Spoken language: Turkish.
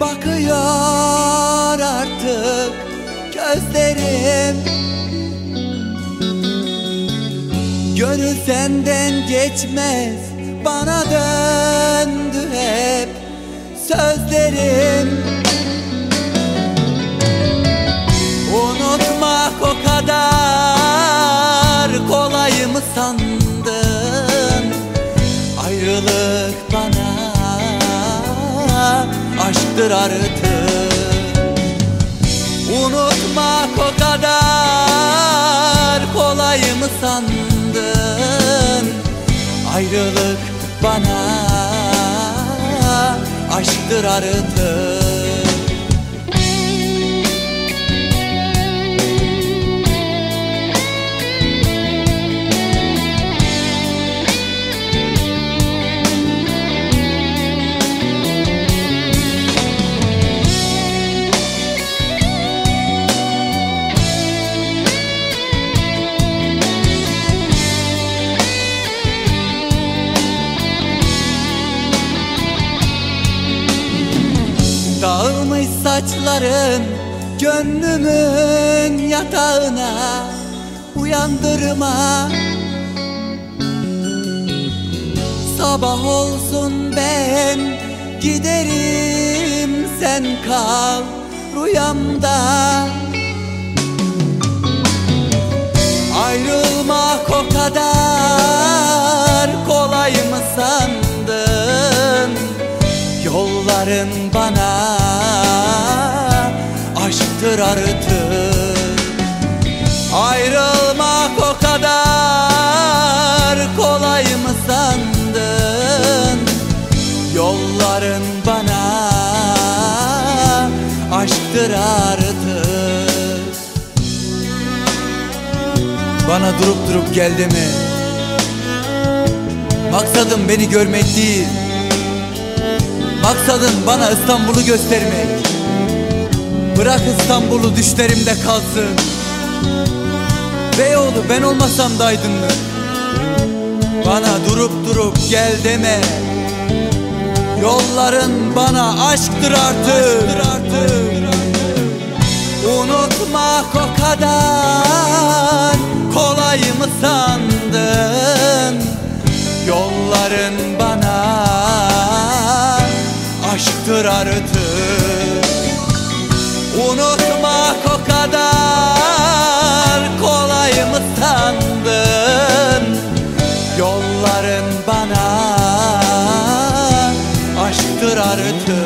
Bakıyor artık gözlerim. Gönül senden geçmez Bana döndü hep sözlerim. Unutmak o kadar kolay mı sandın? Ayrılık bana aşktır artık. Unutmak o kadar kolay mı sandın? Ayrılık bana aşktır artık saçların gönlümün yatağına uyandırma. Sabah olsun ben giderim sen kal rüyamda. Ayrılmak o kadar kolay mı sandın? Yolların bana artık Ayrılmak o kadar kolay mı sandın? Yolların bana aşktır artık. Bana durup durup geldi mi? Maksadım beni görmek değil. Maksadın bana İstanbul'u göstermek Bırak İstanbul'u düşlerimde kalsın. Beyoğlu ben olmasam da aydınlık Bana durup durup gel deme. Yolların bana aşktır artık, Unutmak o kadar kolay mı sandın? Yolların bana aşktır artık aşktır artık Unutmak o